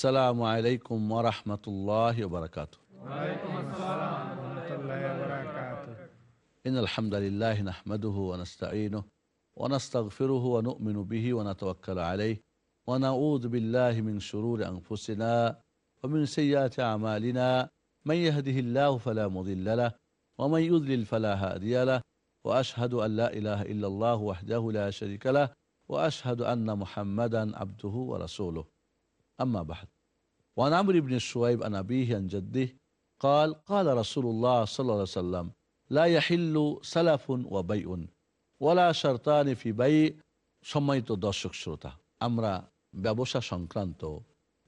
السلام عليكم ورحمة الله وبركاته. وعليكم السلام ورحمة الله وبركاته إن الحمد لله نحمده ونستعينه ونستغفره ونؤمن به ونتوكل عليه ونعوذ بالله من شرور أنفسنا ومن سيئات أعمالنا. من يهده الله فلا مضل له ومن يضلل فلا هادي له. وأشهد أن لا إله إلا الله وحده لا شريك له. وأشهد أن محمدا عبده ورسوله. أما بعد وعن عمرو بن الشويب عن أبيه عن جده قال قال رسول الله صلى الله عليه وسلم لا يحل سلف وبيع ولا شرطان في بيع সম্মানিত দর্শক শ্রোতা আমরা ব্যবসা সংক্রান্ত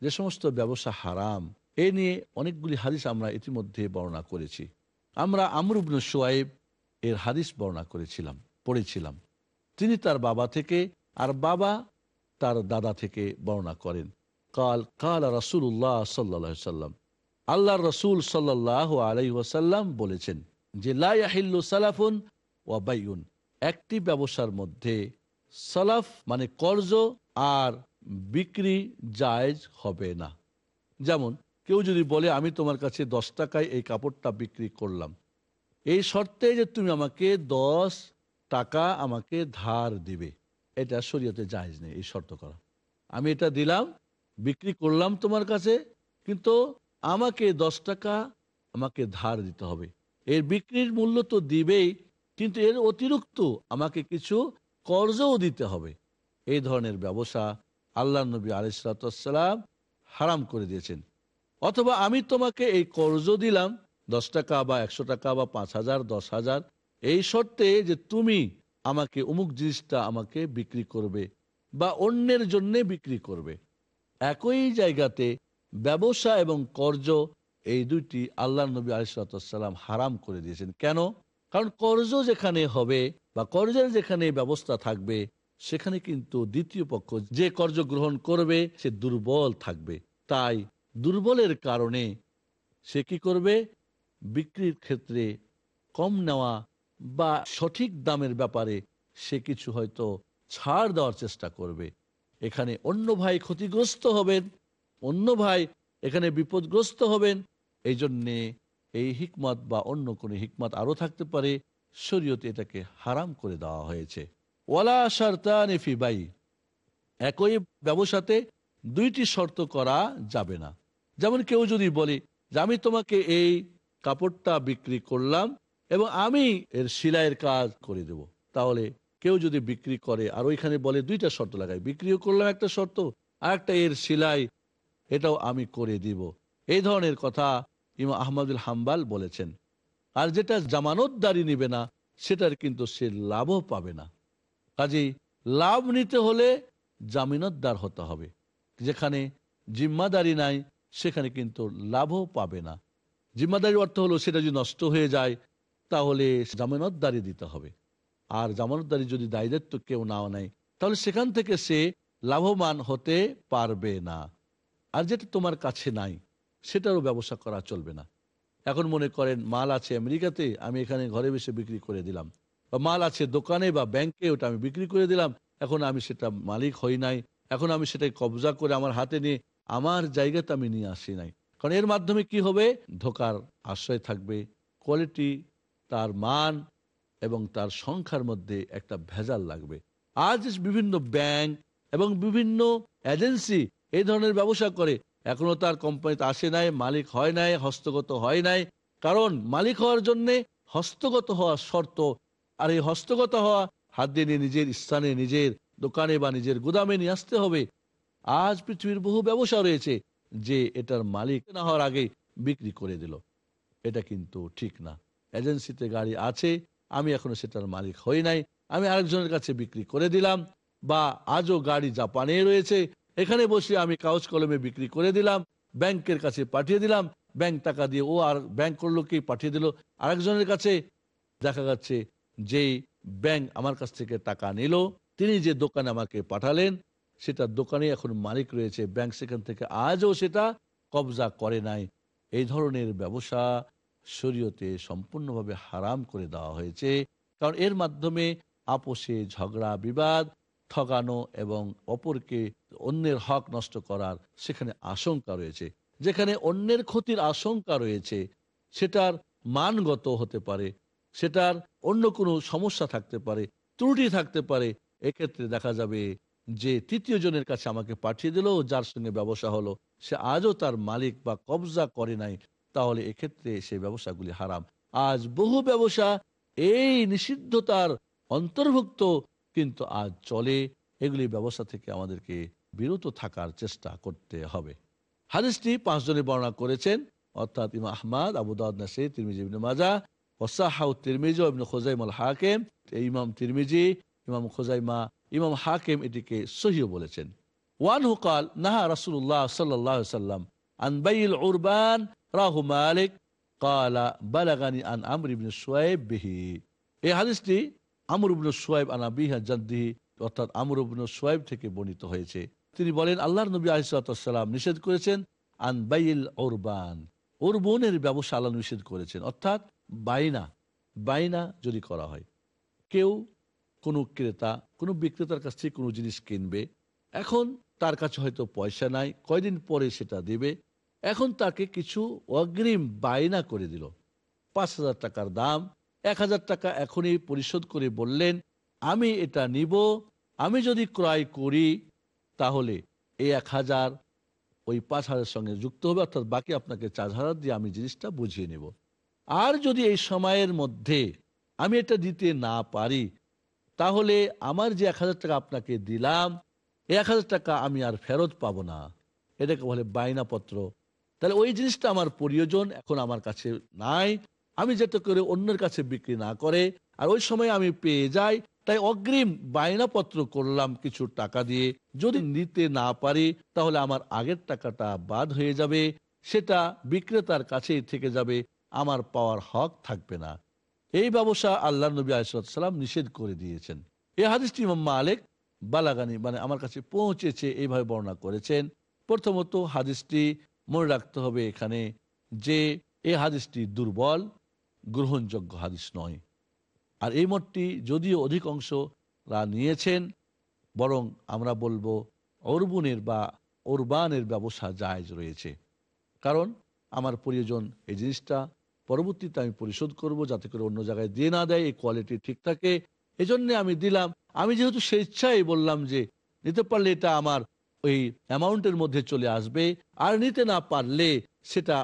যে সমস্ত ব্যবসা হারাম এ নিয়ে অনেকগুলি হাদিস আমরা ইতিমধ্যে বর্ণনা করেছি আমরা আমরুবন সোয়াইব এর হাদিস বর্ণনা করেছিলাম পড়েছিলাম তিনি তার বাবা থেকে আর বাবা তার দাদা থেকে বর্ণনা করেন কাল কাল রাসুল্লাহ সাল্লা সাল্লাম আল্লাহ রসুল সাল্লাহ আলাই ওয়াসাল্লাম বলেছেন যে লাহিল্লু সালাফুন ওয়া বাইউন। একটি ব্যবসার মধ্যে সালাফ মানে কর্জ আর বিক্রি জায়জ হবে না। যেমন, কেউ যদি বলে, আমি তোমার কাছে দশ টাকায় এই কাপড়টা বিক্রি করলাম। এই শর্তে যে তুমি আমাকে দশ টাকা আমাকে ধার দিবে। এটা শরীয়তে জায়জ নেই, এই শর্ত করা। আমি এটা দিলাম বিক্রি করলাম তোমার কাছে, কিন্তু আমাকে দশ টাকা আমাকে ধার দিতে হবে। এর বিক্রির মূল্য তো দিবেই, কিন্তু এর অতিরিক্ত আমাকে কিছু কর্জও দিতে হবে। এই ধরনের ব্যবসা আল্লাহ নবী আলিসালাম হারাম করে দিয়েছেন। অথবা আমি তোমাকে এই কর্জ দিলাম, দশ টাকা বা একশো টাকা বা পাঁচ হাজার, দশ হাজার, এই শর্তে যে তুমি আমাকে অমুক জিনিসটা আমাকে বিক্রি করবে বা অন্যের জন্যে বিক্রি করবে। একই জায়গাতে ব্যবসা এবং কর্জ এই দুইটি আল্লাহ নবী আলিসাল্লাম হারাম করে দিয়েছেন। কেন? কারণ কর্জ যেখানে হবে বা কর্জের যেখানে ব্যবস্থা থাকবে, সেখানে কিন্তু দ্বিতীয় পক্ষ যে কর্জ গ্রহণ করবে, সে দুর্বল থাকবে। তাই দুর্বলের কারণে সে কি করবে? বিক্রির ক্ষেত্রে কম নেওয়া বা সঠিক দামের ব্যাপারে সে কিছু হয়তো ছাড় দেওয়ার চেষ্টা করবে। এখানে অন্য ভাই ক্ষতিগ্রস্ত হবেন, অন্য ভাই এখানে বিপদগ্রস্ত হবেন। এই জন্যে এই হিকমত বা অন্য কোনো হিকমত আরও থাকতে পারে, শরীয়তে এটাকে হারাম করে দেওয়া হয়েছে। ওয়ালা শর্তানিফি বাই, একই ব্যবসাতে দুইটি শর্ত করা যাবে না। যেমন কেউ যদি বলে যে আমি তোমাকে এই কাপড়টা বিক্রি করলাম এবং আমি এর সিলাইয়ের কাজ করে দেব, তাহলে কেউ যদি বিক্রি করে, আর ওইখানে বলে দুইটা শর্ত লাগাই, বিক্রিও করলাম একটা শর্ত, আর একটা এর সিলাই, এটাও আমি করে দিব। এই ধরনের কথা ইমা আহমদুল হাম্বাল বলেছেন। আর যেটা জামানতদারি নিবে না, সেটার কিন্তু সে লাভও পাবে না। কাজেই লাভ নিতে হলে জামিনতদার হতে হবে। যেখানে জিম্মাদারি নাই, সেখানে কিন্তু লাভও পাবে না। জিম্মাদারি অর্থ হলো সেটা যদি নষ্ট হয়ে যায়, তাহলে জামিনতদারি দিতে হবে। আর জামানতদারি যদি দায়িত্ব কেউ নাও নেয়, তাহলে সেখান থেকে সে লাভবান হতে পারবে না। আর যেটা তোমার কাছে নাই, সেটারও ব্যবসা করা চলবে না। এখন মনে করেন, মাল আছে আমেরিকাতে, আমি এখানে ঘরে বসে বিক্রি করে দিলাম। বা মাল আছে দোকানে বা ব্যাংকে, ওটা আমি বিক্রি করে দিলাম। এখন আমি সেটা মালিক হই নাই। এখন আমি সেটাই কবজা করে আমার হাতে নিয়ে, আমার জায়গাতে আমি নিয়ে আসি নাই। কারণ এর মাধ্যমে কি হবে? ধোকার আশ্রয় থাকবে। কোয়ালিটি, তার মান এবং তার সংখ্যার মধ্যে একটা ভেজাল লাগবে। আজ বিভিন্ন ব্যাংক এবং বিভিন্ন এজেন্সি এই ধরনের ব্যবসা করে। এখনও তার কোম্পানিতে আসে নাই, মালিক হয় নাই, হস্তগত হয় নাই। কারণ মালিক হওয়ার জন্য হস্তগত হওয়া শর্ত। আর এই হস্তগত হওয়া হাত দিয়ে নিজের স্থানে, নিজের দোকানে বা নিজের গুদামে নিয়ে আসতে হবে। আজ পৃথিবীর বহু ব্যবসা রয়েছে যে এটার মালিক না হওয়ার আগে বিক্রি করে দিল। এটা কিন্তু ঠিক না। এজেন্সিতে গাড়ি আছে আমি এখনও সেটার মালিক হই নাই। আমি আরেকজনের কাছে বিক্রি করে দিলাম বা আজও গাড়ি জাপানে রয়েছে। এখানে বসে আমি কাগজ কলমে বিক্রি করে দিলাম, ব্যাংকের কাছে পাঠিয়ে দিলাম, ব্যাংক টাকা দিয়ে ও আর ব্যাংক করল কি পাঠিয়ে দিল। আরেকজনের কাছে দেখা যাচ্ছে যেই ব্যাংক আমার কাছ থেকে টাকা নিল, তিনি যে দোকানে আমাকে পাঠালেন সেটা দোকানে এখন মালিক রয়েছে। ব্যাংক সেখান থেকে আজও সেটা কবজা করে নাই। এই ধরনের ব্যবসা শরীয়তে সম্পূর্ণভাবে হারাম করে দেওয়া হয়েছে। কারণ এর মাধ্যমে আপোষে ঝগড়া, বিবাদ, ঠগানো এবং অপরকে অন্যের হক নষ্ট করার সেখানে আশঙ্কা রয়েছে। যেখানে অন্যের ক্ষতির আশঙ্কা রয়েছে, সেটার মানগত হতে পারে, সেটার অন্য কোনো সমস্যা থাকতে পারে, ত্রুটি থাকতে পারে, এক্ষেত্রে দেখা যাবে যে তৃতীয় জনের কাছে আমাকে পাঠিয়ে দিল, যার সঙ্গে ব্যবসা হলো, সে আজও তার মালিক বা কবজা করে নাই। তাহলে এক্ষেত্রে সেই ব্যবসাগুলি হারাম। আজ বহু ব্যবসা এই নিষিদ্ধতার অন্তর্ভুক্ত, কিন্তু আজ চলে। এগুলি ব্যবসা থেকে আমাদেরকে বিরত থাকার চেষ্টা করতে হবে। হাদিসটি পাঁচজনে বর্ণনা করেছেন, অর্থাৎ ইমা আহমাদ, আবু দাউদ নাসির তিরমিজি, ইবনে মাজা ওসাহাউ তিরমিজি ইবনে খুজাইমুল হাকিম। ইমাম তিরমিজি, ইমাম খুজাইমা, ইমাম হাকিম এটিকে সহিও বলেছেন। ওয়ান হুকাল নাহা রাসূলুল্লাহ সাল্লাল্লাহু আলাইহি সাল্লাম আন বাইল উরবান রাহু মালিক কালা বালাগানি আন আমর ইবনে সুয়াইব বিহি। এই হাদিসটি আমর ইবনে সুয়াইব আন আবিহা জাদ্দিহি, অর্থাৎ আমর ইবনে সুয়াইব থেকে বর্ণিত হয়েছে। তিনি বলেন, আল্লাহর নবী আলিসাল্লাম নিষেধ করেছেন আন বাইল ওরবান ওরবনের ব্যবসা আল্লাহ নিষেধ করেছেন, অর্থাৎ বাইনা বাইনা যদি করা হয়। কেউ কোনো ক্রেতা, কোনো বিক্রেতার কাছ থেকে কোনো জিনিস কিনবে, এখন তার কাছে হয়তো পয়সা নাই, কয়দিন পরে সেটা দেবে এখন তাকে কিছু অগ্রিম বায়না করে দিল। পাঁচ হাজার টাকার দাম, এক হাজার টাকা এখনই পরিশোধ করে বললেন, আমি এটা নিব, আমি যদি ক্রয় করি, তাহলে এই এক হাজার ওই পাঁচ হাজারের সঙ্গে যুক্ত হবে, অর্থাৎ বাকি আপনাকে চার হাজার দিয়ে আমি জিনিসটা বুঝিয়ে নেব। আর যদি এই সময়ের মধ্যে আমি এটা দিতে না পারি, তাহলে আমার যে এক হাজার টাকা আপনাকে দিলাম এক হাজার টাকা আমি আর ফেরত পাবো না। এটাকে বলে বায়নাপত্র তাহলে ওই জিনিসটা আমার প্রয়োজন এখন আমার কাছে নাই। আমি যাতে করে অন্যের কাছে বিক্রি না করে, আর ওই সময় আমি পেয়ে যাই। তাই অগ্রিম বায়নাপত্র করলাম কিছু টাকা দিয়ে। যদি নিতে না পারি, তাহলে আমার আগের টাকাটা বাদ হয়ে যাবে। সেটা বিক্রেতার কাছেই থেকে যাবে। আমার পাওয়ার হক থাকবে না। এই ব্যবসা আল্লাহ নবী আলিসাল্লাম নিষেধ করে দিয়েছেন। এই হাদিসটি ইমাম মালিক বালাগানি মানে আমার কাছে পৌঁছেছে, এইভাবে বর্ণনা করেছেন। প্রথমত হাদিসটি মনে রাখতে হবে এখানে যে এই হাদিসটি দুর্বল, গ্রহণযোগ্য হাদিস নয়। আর এই মতটি যদিও অধিক অংশরা নিয়েছেন, বরং আমরা বলব অর্বুনের বা ওরবানের ব্যবসা জায়জ রয়েছে। কারণ আমার প্রয়োজন, এই জিনিসটা পরবর্তীতে আমি পরিশোধ করব যাতে করে অন্য জায়গায় দিয়ে না দেয়, এই কোয়ালিটি ঠিক থাকে। এই জন্যে আমি দিলাম। আমি যেহেতু স্বেচ্ছায় বললাম যে নিতে পারলে এটা আমার ওই অ্যামাউন্টের মধ্যে চলে আসবে আর নিতে না পারলে সেটা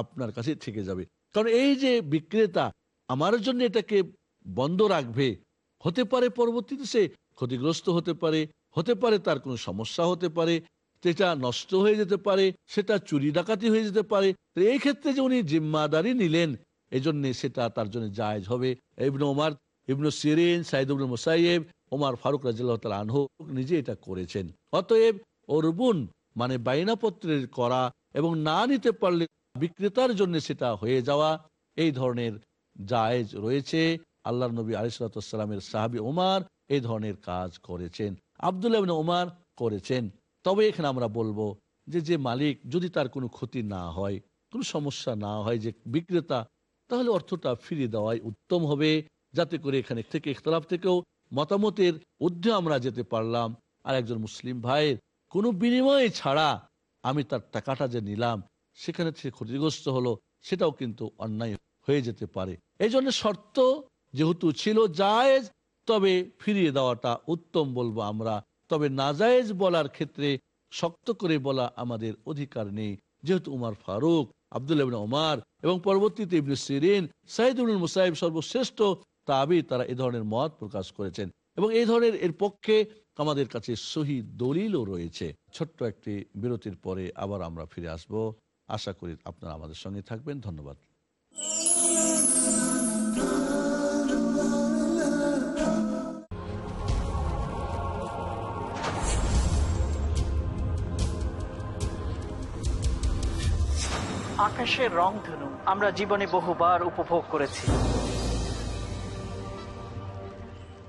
আপনার কাছে থেকে যাবে। কারণ এই যে বিক্রেতা আমার জন্য এটাকে বন্ধ রাখবে, হতে পারে পরবর্তীতে সে ক্ষতিগ্রস্ত হতে পারে হতে পারে তার কোনো সমস্যা হতে পারে, সেটা নষ্ট হয়ে যেতে পারে, সেটা চুরি ডাকাতি হয়ে যেতে পারে এই ক্ষেত্রে যে উনি জিম্মাদারি নিলেন এই জন্যে সেটা তার জন্য জায়জ হবে। ইবনু ওমার, ইবনু সিরিন সাইদুল মুসাইব ওমার ফারুক রাজিল্লাহ তাল আনহু নিজে এটা করেছেন। অতএব অর্বুন মানে বাইনাপত্রের করা এবং না নিতে পারলে বিক্রেতার জন্য সেটা হয়ে যাওয়া, এই ধরনের জায়েজ রয়েছে। আল্লাহ নবী আলিসাল্লামের সাহাবি ওমার এই ধরনের কাজ করেছেন, আবদুল্লাহ ওমার করেছেন। তবে এখানে আমরা বলব যে যে মালিক যদি তার কোনো ক্ষতি না হয়, কোনো সমস্যা না হয় যে বিক্রেতা, তাহলে অর্থটা ফিরিয়ে দেওয়াই উত্তম হবে। যাতে করে এখানে থেকে, ইখতলাফ থেকেও মতামতের ঊর্ধ্বে আমরা যেতে পারলাম। আর একজন মুসলিম ভাইয়ের কোনো বিনিময় ছাড়া আমি তার টাকাটা যে নিলাম, সেখানে সে ক্ষতিগ্রস্ত হলো, সেটাও কিন্তু অন্যায় হয়ে যেতে পারে। এই জন্য শর্ত যেহেতু ছিল জায়েজ, তবে ফিরিয়ে দেওয়াটা উত্তম বলব আমরা। তবে নাজায়েজ বলার ক্ষেত্রে শক্ত করে বলা আমাদের অধিকার নেই। যেহেতু উমার ফারুক, আবদুল্লাহ ওমার এবং পরবর্তীতে ইবনে সিরিন সাইদুল মুসাইব সর্বশ্রেষ্ঠ তাবি তারা এ ধরনের মত প্রকাশ করেছেন। এবং এই ধরনের এর পক্ষে আমাদের কাছে সহি দলিলও রয়েছে। ছোট্ট একটি বিরতির পরে আবার আমরা ফিরে আসব। আশা করি আপনারা আমাদের সঙ্গে থাকবেন। ধন্যবাদ। আকাশের রং ধনু, আমরা জীবনে বহুবার উপভোগ করেছি।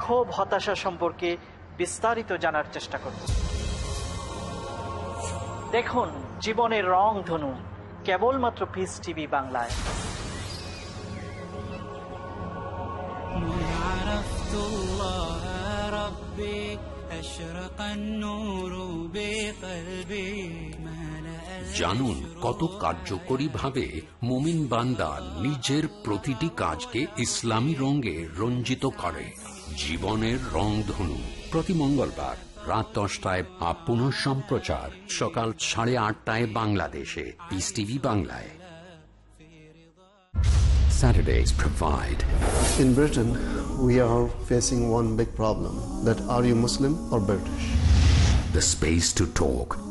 ক্ষোভ হতাশা সম্পর্কে বিস্তারিত জানার চেষ্টা করব দেখুন জীবনের রং ধনু কেবলমাত্র পিস টিভি বাংলায় عرفت الله ربي أشرق النور بقلبي ملأ জানুন কত কার্যকরী ভাবে মোমিন বান্দা নিজের প্রতিটি কাজকে ইসলামী রঙে রঞ্জিত করে। জীবনের রংধনু প্রতি মঙ্গলবার রাত দশটায় আপ পুনঃ সম্প্রচার সকাল সাড়ে আটটায় বাংলাদেশে। পিস টিভি বাংলায়। Saturdays provide In Britain, we are facing one big problem that are you Muslim or British? the space to talk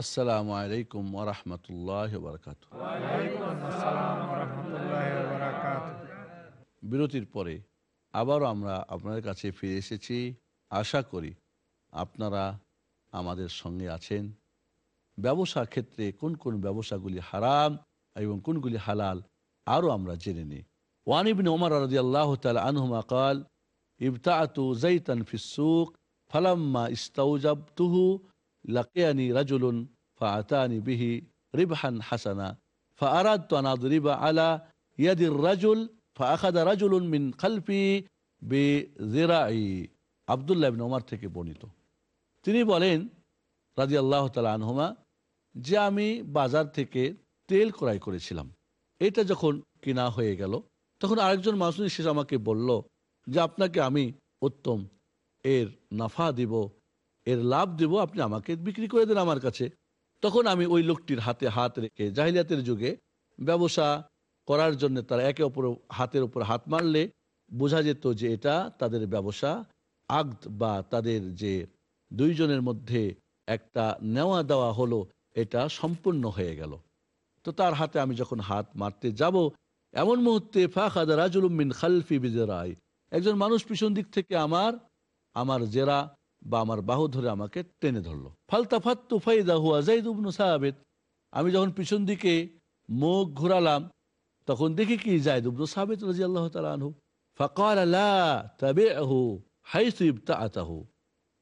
আসসালামু আলাইকুম ওরহমতুল্লাহ বরকাত বিরতির পরে আবারও আমরা আপনাদের কাছে ফিরে এসেছি। আশা করি আপনারা আমাদের সঙ্গে আছেন। ব্যবসা ক্ষেত্রে কোন কোন ব্যবসাগুলি হারাম এবং কোনগুলি হালাল আরও আমরা জেনে নিই। ওয়ানিবিন ওমর রাজি আল্লাহ তালা আনহুমা কাল, ইবতাআতু জাইতান ফিসুক ফালাম্মা ইস্তাউজাবতুহু লাকিয়ানি রাজুলুন ফাআতানি বিহি রিবহান হাসানা فأردت أن أضرب على يد الرجل فأخذ رجل من خلفي بذراعي আবদুল্লাহ ইবনে ওমর থেকে বর্ণিত তিনি বলেন রাজি আল্লাহ তালা আনহুমা যে আমি বাজার থেকে তেল ক্রয় করেছিলাম এটা যখন কিনা হয়ে গেল তখন আরেকজন মানুষ এসে আমাকে বলল যে আপনাকে আমি উত্তম এর নাফা দিব এর লাভ দেব, আপনি আমাকে বিক্রি করে দেন আমার কাছে। তখন আমি ওই লোকটির হাতে হাত রেখে জাহিলিয়াতের যুগে ব্যবসা করার জন্য তারা একে অপর হাতের উপর হাত মারলে বোঝা যেত যে এটা তাদের ব্যবসা আগদ বা তাদের যে দুইজনের মধ্যে একটা নেওয়া দেওয়া হলো, এটা সম্পূর্ণ হয়ে গেল। তো তার হাতে আমি যখন হাত মারতে যাব, এমন মুহূর্তে ফাখাদা রাজুল মিন খালফি বিজরাই, একজন মানুষ পিছন দিক থেকে আমার আমার জেরা বা আমার বাহু ধরে আমাকে টেনে ধরলো। ফালতা ফাত্তু ফাইদা হুয়া জাইদ উবনু সাহাবেদ আমি যখন পিছন দিকে মুখ ঘোরালাম, তখন দেখি কি জায়দ উবনু সাহাবেদ রাজি আল্লাহ তালা ইবতাআতাহু।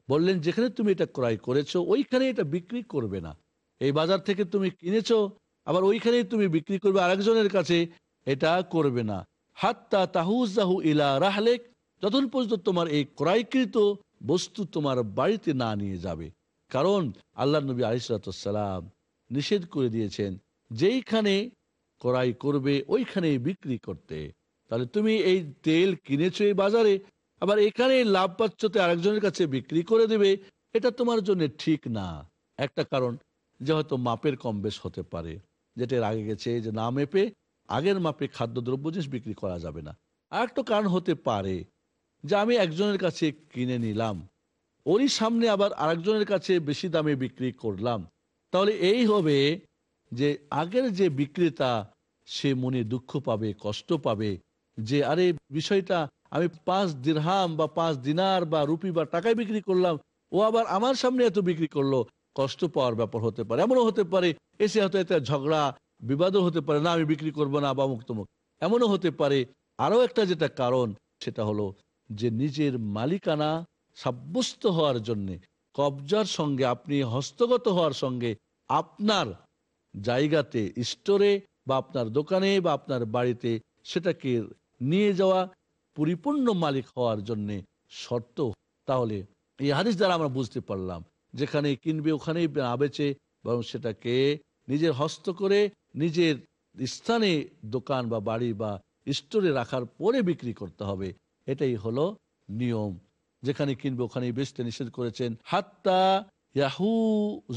বললেন, যেখানে তুমি এটা ক্রয় করেছ, ওইখানে এটা বিক্রি করবে না। এই বাজার থেকে তুমি কিনেছো, আবার ওইখানেই তুমি বিক্রি করবে, আরেকজনের কাছে এটা করবে না। হাত্তা তাহুজাহু ইলা রাহলেক। যতক্ষণ পর্যন্ত তোমার এই ক্রয়কৃত বস্তু তোমার বাড়িতে না নিয়ে যাবে। কারণ আল্লাহ নবী আলিসালাম নিষেধ করে দিয়েছেন, যেইখানে ক্রয় করবে ওইখানে বিক্রি করতে। তাহলে তুমি এই তেল কিনেছো এই বাজারে, আবার এখানে লাভ পাচ্ছতে আরেকজনের কাছে বিক্রি করে দেবে, এটা তোমার জন্য ঠিক না। একটা কারণ যে হয়তো মাপের কম বেশ হতে পারে, যেটা এর আগে গেছে যে না মেপে আগের মাপে খাদ্যদ্রব্য জিনিস বিক্রি করা যাবে না। আর একটা কারণ হতে পারে যে আমি একজনের কাছে কিনে নিলাম, ওরই সামনে আবার আরেকজনের কাছে বেশি দামে বিক্রি করলাম। তাহলে এই হবে যে আগের যে বিক্রেতা, সে মনে দুঃখ পাবে, কষ্ট পাবে যে, আরে, বিষয়টা আমি পাঁচ দিরহাম বা পাঁচ দিনার বা রুপি বা টাকায় বিক্রি করলাম, ও আবার আমার সামনে এত বিক্রি করল, কষ্ট পাওয়ার ব্যাপার হতে পারে। এমনও হতে পারে, এসে হয়তো এতে ঝগড়া, বিবাদও হতে পারে, না, আমি বিক্রি করব না বা মুক্তমুখ এমনও হতে পারে, আরও একটা যেটা কারণ, সেটা হলো যে নিজের মালিকানা সাব্যস্ত হওয়ার জন্যে, কবজার সঙ্গে আপনি হস্তগত হওয়ার সঙ্গে আপনার জায়গাতে, স্টোরে বা আপনার দোকানে বা আপনার বাড়িতে সেটাকে নিয়ে যাওয়া পরিপূর্ণ মালিক হওয়ার জন্যে শর্ত। তাহলে এই হাদিস দ্বারা আমরা বুঝতে পারলাম, যেখানে কিনবে ওখানেই বেচে বরং সেটাকে নিজের হস্ত করে নিজের স্থানে দোকান বা বাড়ি বা স্টোরে রাখার পরে বিক্রি করতে হবে। এটাই হলো নিয়ম। যেখানে কিনবে, ওখানেই বেচতে নিষেধ করেছেন। হাত্তা ইয়াহু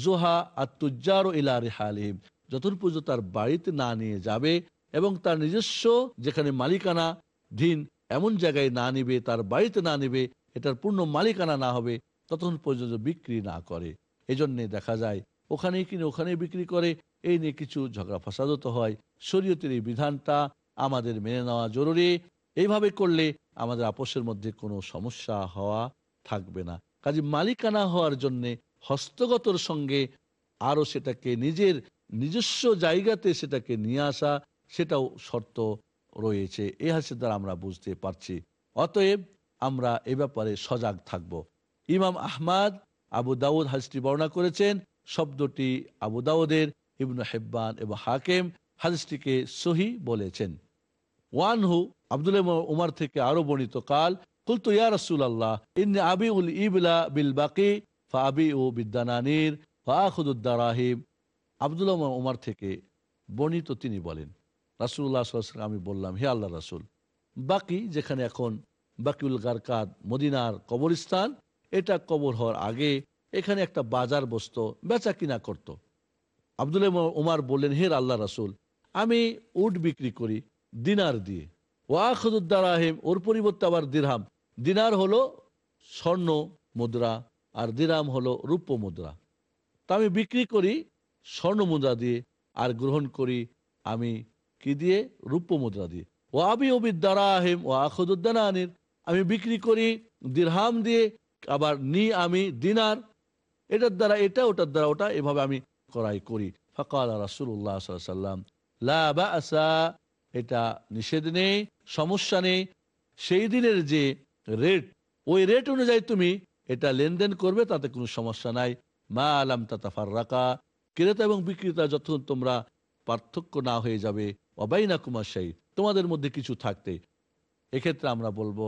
জোহা আত্মুজার ইলা রেহালিম যতক্ষণ পর্যন্ত তার বাড়িতে না নিয়ে যাবে এবং তার নিজস্ব যেখানে মালিকানা ধীন এমন জায়গায় না নিবে, তার বাড়িতে না নিবে, এটার পূর্ণ মালিকানা না হবে, ততক্ষণ পর্যন্ত বিক্রি না করে। এজন্যে দেখা যায়, ওখানেই কিনে, ওখানেই বিক্রি করে, এই নিয়ে কিছু ঝগড়া ফাসাদত হয়। শরীয়তের এই বিধানটা আমাদের মেনে নেওয়া জরুরি। এইভাবে করলে আমাদের আপোষের মধ্যে কোনো সমস্যা হওয়া থাকবে না। কাজে মালিকানা হওয়ার জন্যে হস্তগতর সঙ্গে আরও সেটাকে নিজের নিজস্ব জায়গাতে সেটাকে নিয়ে আসা, সেটাও শর্ত রয়েছে। এ হাসির দ্বারা আমরা বুঝতে পারছি। অতএব আমরা এ ব্যাপারে সজাগ থাকব। ইমাম আহমাদ আবু দাউদ হাজটি বর্ণনা করেছেন, শব্দটি আবু দাউদের, ইবনু হেব্বান এবং হাকেম হাদিসটিকে সহি বলেছেন। ওয়ানহু আবদুল্লাহ উমার থেকে আরও বর্ণিত, কাল, কুলতু, ইয়া রসুল আল্লাহ ইন্নি আবি উল ইবলা বিল বাকি ফা আবি ও বিদ্যানানির ফা আখুদ্দারাহিম আবদুল্লাহ উমার থেকে বর্ণিত তিনি বলেন রাসুল্লাহ সাল্লাম আমি বললাম, হে আল্লাহ রাসুল, বাকি যেখানে এখন বাকিউল গারকাদ মদিনার কবরস্থান, এটা কবর হওয়ার আগে এখানে একটা বাজার বসত, বেচা কিনা করত। আবদুল্লাহ উমার বললেন, হে আল্লাহ রাসুল, আমি উট বিক্রি করি দিনার দিয়ে। ওয়াখুদ্দারাহিম ওর পরিবর্তে আবার দিরহাম। দিনার হলো স্বর্ণ মুদ্রা, আর দিরাম হলো রূপ্য মুদ্রা। তা আমি বিক্রি করি স্বর্ণ মুদ্রা দিয়ে, আর গ্রহণ করি আমি কি দিয়ে? রূপ্য মুদ্রা দিয়ে। ও আবি ওবিদ দারাহিম ও আখুদ্দানানির আমি বিক্রি করি দিরহাম দিয়ে, আবার নি আমি দিনার। এটার দ্বারা এটা, ওটার দ্বারা ওটা, এভাবে আমি করাই করি। ফকাল রাসুল্লাহ সাল্লাম লা বা আসা এটা নিষেধ নেই। সমস্যা নেই। সেই দিনের যে রেট ওই রেট অনুযায়ী তুমি এটা লেনদেন করবে, তাতে কোনো সমস্যা নাই। মা আলাম তাতাফার রাখা ক্রেতা এবং বিক্রেতা যতক্ষণ তোমরা পার্থক্য না হয়ে যাবে অবাই না কুমার সেই তোমাদের মধ্যে কিছু থাকতে। এক্ষেত্রে আমরা বলব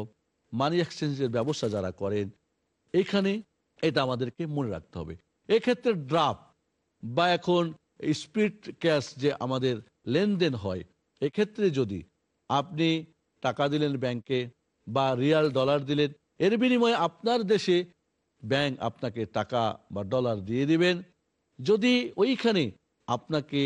মানি এক্সচেঞ্জের ব্যবস্থা যারা করেন, এখানে এটা আমাদেরকে মনে রাখতে হবে। এক্ষেত্রে ড্রাফট বা এখন স্পিড ক্যাশ যে আমাদের লেনদেন হয়, এক্ষেত্রে যদি আপনি টাকা দিলেন ব্যাংকে বা রিয়াল ডলার দিলেন, এর বিনিময়ে আপনার দেশে ব্যাংক আপনাকে টাকা বা ডলার দিয়ে দিবেন। যদি ওইখানে আপনাকে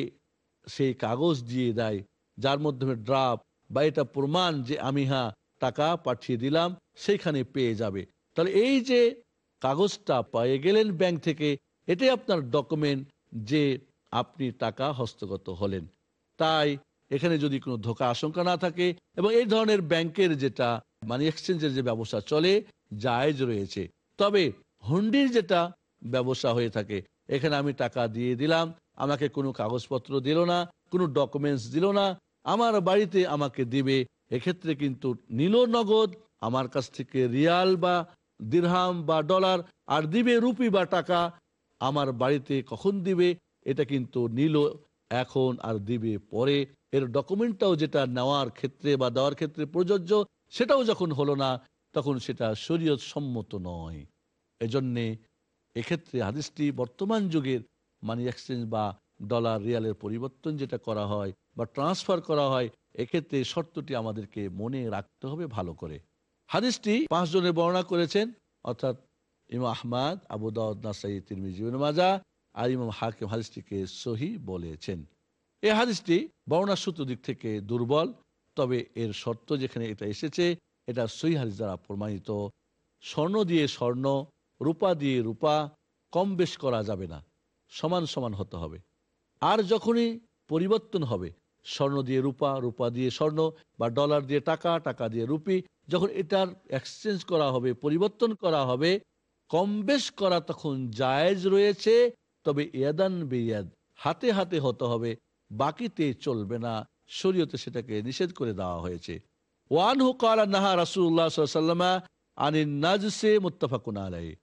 সেই কাগজ দিয়ে দেয়, যার মাধ্যমে ড্রাফট বা এটা প্রমাণ যে আমি হ্যাঁ টাকা পাঠিয়ে দিলাম, সেইখানে পেয়ে যাবে। তাহলে এই যে কাগজটা পেয়ে গেলেন ব্যাংক থেকে, এটাই আপনার ডকুমেন্ট যে আপনি টাকা হস্তগত হলেন। তাই এখানে যদি কোনো ধোকা আশঙ্কা না থাকে এবং এই ধরনের ব্যাংকের যেটা মানি এক্সচেঞ্জের যে ব্যবসা চলে, জায়েজ রয়েছে। তবে হুন্ডির যেটা ব্যবসা হয়ে থাকে, এখানে আমি টাকা দিয়ে দিলাম, আমাকে কোনো কাগজপত্র দিল না, কোনো ডকুমেন্টস দিল না, আমার বাড়িতে আমাকে দিবে, এক্ষেত্রে কিন্তু নিল নগদ, আমার কাছ থেকে রিয়াল বা দিরহাম বা ডলার, আর দিবে রুপি বা টাকা, আমার বাড়িতে কখন দিবে, এটা কিন্তু নিল, এখন আর দিবে পরে। এর ডকুমেন্টটাও যেটা নেওয়ার ক্ষেত্রে বা দেওয়ার ক্ষেত্রে প্রযোজ্য, সেটাও যখন হলো না, তখন সেটা শরীয়ত সম্মত নয়। এজন্যে এক্ষেত্রে হাদিসটি বর্তমান যুগের মানি এক্সচেঞ্জ বা ডলার রিয়ালের পরিবর্তন যেটা করা হয় বা ট্রান্সফার করা হয়, এক্ষেত্রে শর্তটি আমাদেরকে মনে রাখতে হবে ভালো করে। হাদিসটি পাঁচ জনের বর্ণনা করেছেন, অর্থাৎ ইমাম আহমাদ, আবু দাউদ, নাসাই ইবনে মাজা আর ইমাম হাকিম হাদিসটিকে সহি বলেছেন। এই হাদিসটি বর্ণনা সূত্র দিক থেকে দুর্বল, তবে এর শর্ত যেখানে এটা এসেছে, এটা সহি হাদিস দ্বারা প্রমাণিত। স্বর্ণ দিয়ে স্বর্ণ, রূপা দিয়ে রূপা, কম বেশ করা যাবে না, সমান সমান হতে হবে। আর যখনই পরিবর্তন হবে, স্বর্ণ দিয়ে রূপা রূপা দিয়ে স্বর্ণ, বা ডলার দিয়ে টাকা টাকা দিয়ে রুপি, যখন এটার এক্সচেঞ্জ করা হবে, পরিবর্তন করা হবে, কম বেশ করা তখন জায়েজ রয়েছে, তবে ইয়াদান বেয়াদ, হাতে হাতে হতে হবে বাকিতে চলবে না। শরীয়তে সেটাকে নিষেধ করে দেওয়া হয়েছে। ওয়ান হু কালা নাহা রাসুল্লাহ সাল্লামা আনিন নাজসে মুত্তাফাকুন আলাই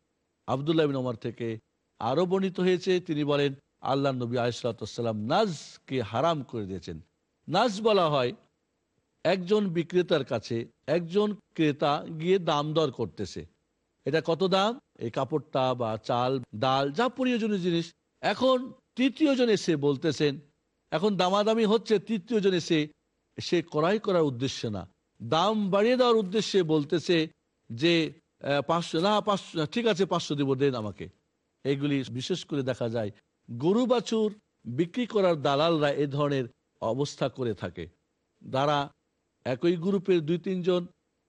আবদুল্লাহ বিন ওমর থেকে আরও বর্ণিত হয়েছে, তিনি বলেন, আল্লাহ নবী আলিসাল্লাম নাজকে হারাম করে দিয়েছেন। নাজ বলা হয়, একজন বিক্রেতার কাছে একজন ক্রেতা গিয়ে দাম দর করতেছে। এটা কত দাম? এই কাপড়টা বা চাল, ডাল, যা প্রয়োজনীয় জিনিস। এখন তৃতীয় জন এসে বলতেছেন এখন দামাদামি হচ্ছে তৃতীয় জন এসে সে ক্রয় করার উদ্দেশ্যে না। দাম বাড়িয়ে দেওয়ার উদ্দেশ্যে বলতেছে যে পাঁচশো, না, পাঁচশো, ঠিক আছে, পাঁচশো দিব, দেন আমাকে। এগুলি বিশেষ করে দেখা যায়, গরু বাছুর বিক্রি করার দালালরা এ ধরনের অবস্থা করে থাকে। তারা একই গ্রুপের দুই তিনজন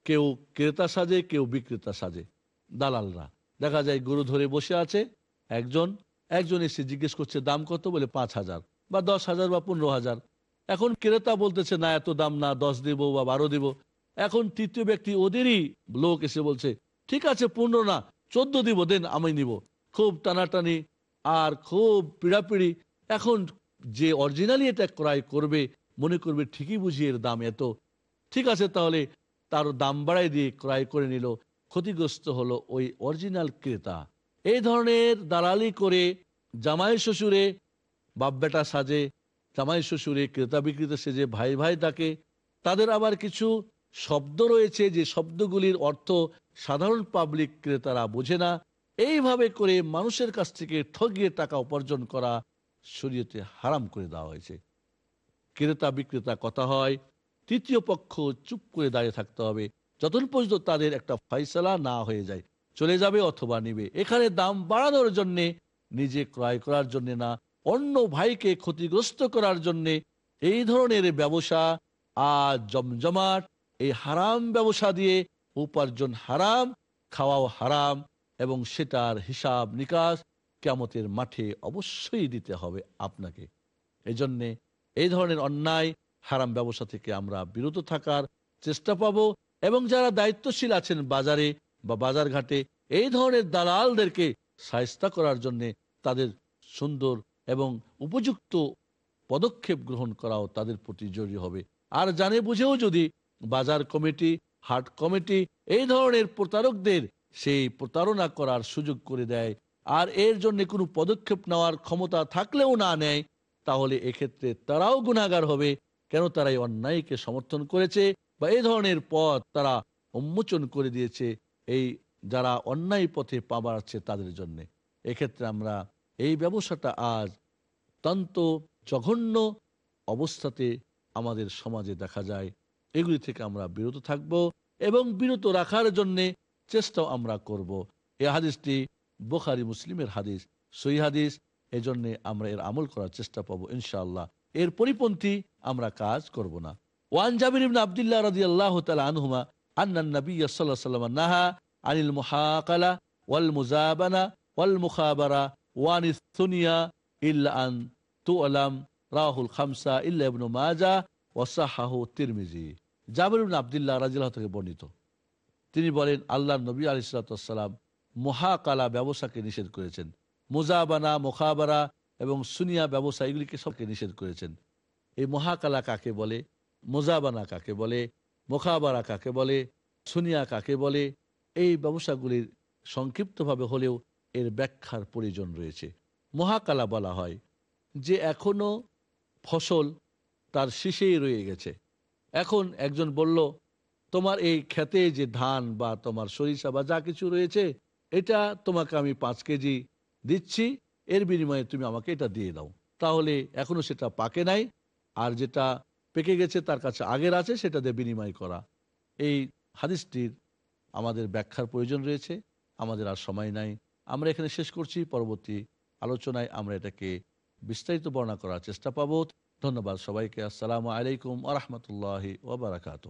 কেউ ক্রেতা সাজে, কেউ বিক্রেতা সাজে, দালালরা। দেখা যায় গরু ধরে বসে আছে, একজন একজন এসে জিজ্ঞেস করছে, দাম কত? বলে, পাঁচ হাজার। বা দশ হাজার বা পনেরো হাজার। এখন ক্রেতা বলতেছে, না, এত দাম না, দশ দিব বা বারো দিব। এখন তৃতীয় ব্যক্তি, ওদেরই লোক এসে বলছে, ঠিক আছে, পনেরো না, চোদ্দ দিব, দেন আমি নিব। খুব টানাটানি আর খুব পিড়াপিড়ি। এখন যে অরিজিনালি এটা ক্রয় করবে, মনে করবে ঠিকই বুঝি এর দাম এত। ঠিক আছে, তাহলে তার দাম বাড়াই দিয়ে ক্রয় করে নিল। ক্ষতিগ্রস্ত হলো ওই অরিজিনাল ক্রেতা। এই ধরনের দালালি করে জামাই শ্বশুরে বাপ বেটা সাজে, জামাই শ্বশুরে ক্রেতা বিক্রেতা সেজে, ভাই ভাই তাকে তাদের আবার কিছু শব্দ রয়েছে যে শব্দগুলির অর্থ সাধারণ পাবলিক ক্রেতারা বোঝে না। এইভাবে করে মানুষের কাছ থেকে ঠগিয়ে টাকা উপার্জন করা শরীয়তে হারাম করে দেওয়া হয়েছে। ক্রেতা বিক্রেতা কথা হয়, তৃতীয় পক্ষ চুপ করে দাঁড়িয়ে থাকতে হবে। যতক্ষণ পর্যন্ত তাদের একটা ফয়সলা না হয়ে যায়, চলে যাবে অথবা নিবে। এখানে দাম বাড়ানোর জন্যে, নিজে ক্রয় করার জন্য না অন্য ভাইকে ক্ষতিগ্রস্ত করার জন্য এই ধরনের ব্যবসা আর জমজমাট, এই হারাম ব্যবসা দিয়ে উপার্জন হারাম, খাওয়াও হারাম এবং সেটার হিসাব নিকাশ কেমতের মাঠে অবশ্যই দিতে হবে আপনাকে। এজন্যে এই ধরনের অন্যায়, হারাম ব্যবসা থেকে আমরা বিরত থাকার চেষ্টা পাব এবং যারা দায়িত্বশীল আছেন বাজারে বা বাজার ঘাটে এই ধরনের দালালদেরকে সাহস্তা করার জন্যে তাদের সুন্দর এবং উপযুক্ত পদক্ষেপ গ্রহণ করাও তাদের প্রতি জরুরি হবে। আর জানে বুঝেও যদি বাজার কমিটি, হাট কমিটি এই ধরনের প্রতারকদের সেই প্রতারণা করার সুযোগ করে দেয় আর এর জন্য কোনো পদক্ষেপ নেওয়ার ক্ষমতা থাকলেও না নেয়, তাহলে এক্ষেত্রে তারাও গুণাগার হবে। কেন তারা এই অন্যায়কে সমর্থন করেছে বা এই ধরনের পথ তারা উন্মোচন করে দিয়েছে, এই যারা অন্যায় পথে পা বাড়াচ্ছে তাদের জন্য। এক্ষেত্রে আমরা এই ব্যবসাটা আজ অত্যন্ত জঘন্য অবস্থাতে আমাদের সমাজে দেখা যায়। এগুলি থেকে আমরা বিরত থাকব এবং বিরত রাখার জন্য চেষ্টাও আমরা করব। এই হাদিসটি বোখারি, মুসলিমের হাদিস সই হাদিস। এজন্যে আমরা এর আমল করার চেষ্টা পাবো ইনশাআল্লাহ। এর পরিপন্থী আমরা কাজ করব না। ওয়ান জাবির ইবনে আব্দুল্লাহ রাদিয়াল্লাহু তাআলা আনহুমা আন্না নবী সাল্লাল্লাহু আলাইহি ওয়াসাল্লাম নাহা আনিল মুহাকালা ওয়াল মুজাবানা ওয়াল মুখাবারা ওয়ান আন তুআলাম রাহুল খামসা মাজা ওয়াসাহাহু তিরমিজি। থেকে বর্ণিত। তিনি বলেন আল্লাহ নবী আলাইহিস সালাম মহাকালা ব্যবসাকে নিষেধ করেছেন। মুজাবানা, মোখাবারা এবং সুনিয়া ব্যবসা এগুলিকে সবকে নিষেধ করেছেন। এই মহাকালা কাকে বলে? মোজাবানা কাকে বলে? মোখাবারা কাকে বলে? সুনিয়া কাকে বলে? এই ব্যবসাগুলির সংক্ষিপ্তভাবে হলেও এর ব্যাখ্যার প্রয়োজন রয়েছে। মহাকালা বলা হয় যে এখনও ফসল তার শীষেই রয়ে গেছে। এখন একজন বলল, তোমার এই খেতে যে ধান বা তোমার সরিষা বা যা কিছু রয়েছে, এটা তোমাকে আমি পাঁচ কেজি দিচ্ছি, এর বিনিময়ে তুমি আমাকে এটা দিয়ে দাও। তাহলে এখনও সেটা পাকে নাই, আর যেটা পেকে গেছে তার কাছে আগের আছে, সেটা দিয়ে বিনিময় করা। এই হাদিসটির আমাদের ব্যাখ্যার প্রয়োজন রয়েছে। আমাদের আর সময় নাই। আমরা এখানে শেষ করছি। পরবর্তী আলোচনায় আমরা এটাকে বিস্তারিত বর্ণনা করার চেষ্টা পাব। ধন্যবাদ সবাইকে। আসসালামু আলাইকুম আরহামতুল্লাহি ওবরাকাত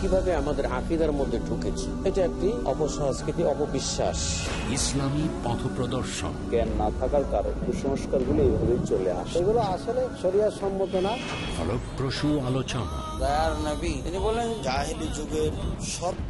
কীভাবে আমাদের আকিদার মধ্যে ঢুকেছে? এটা একটি অপসংস্কৃতি অপবিশ্বাস। ইসলামী পথ প্রদর্শন জ্ঞান না থাকার কারণে কুসংস্কারগুলো এইভাবেই চলে আসে। এগুলো আসলে সরিয়া সম্মত না। ফলপ্রসূ আলোচনা। তিনি বলেন জাহেলি যুগের সর্ব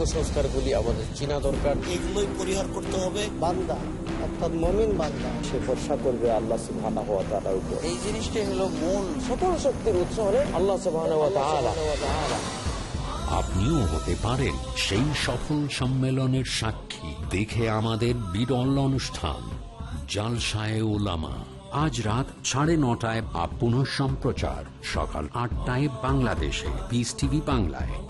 কুসংস্কারগুলি আমাদের চিনা দরকার। এগুলোই পরিহার করতে হবে। বান্দা অর্থাৎ মমিন বান্দা। সে ভরসা করবে আল্লাহ সুবহানাহু ওয়া তাআলার উপর। এই জিনিসটাই হলো মূল। সকল শক্তির উৎস হলে আল্লাহ সুবহানাহু ওয়া তাআলা। আপনিও হতে পারেন সেই সফল সম্মেলনের সাক্ষী। দেখে আমাদের বিরল অনুষ্ঠান জালসায় ওলামা আজ রাত সাড়ে নটায় বা পুনঃ সম্প্রচার। সকাল আটটায় বাংলাদেশে। পিস টিভি বাংলায়।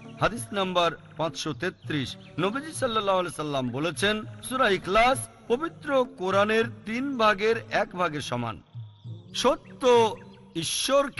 হাদিস নাম্বার পাঁচশো তেত্রিশ। নবীজি সাল্লাহ সাল্লাম বলেছেন, সুরা ইখলাস পবিত্র কোরআনের তিন ভাগের এক ভাগের সমান। সত্য ঈশ্বরকে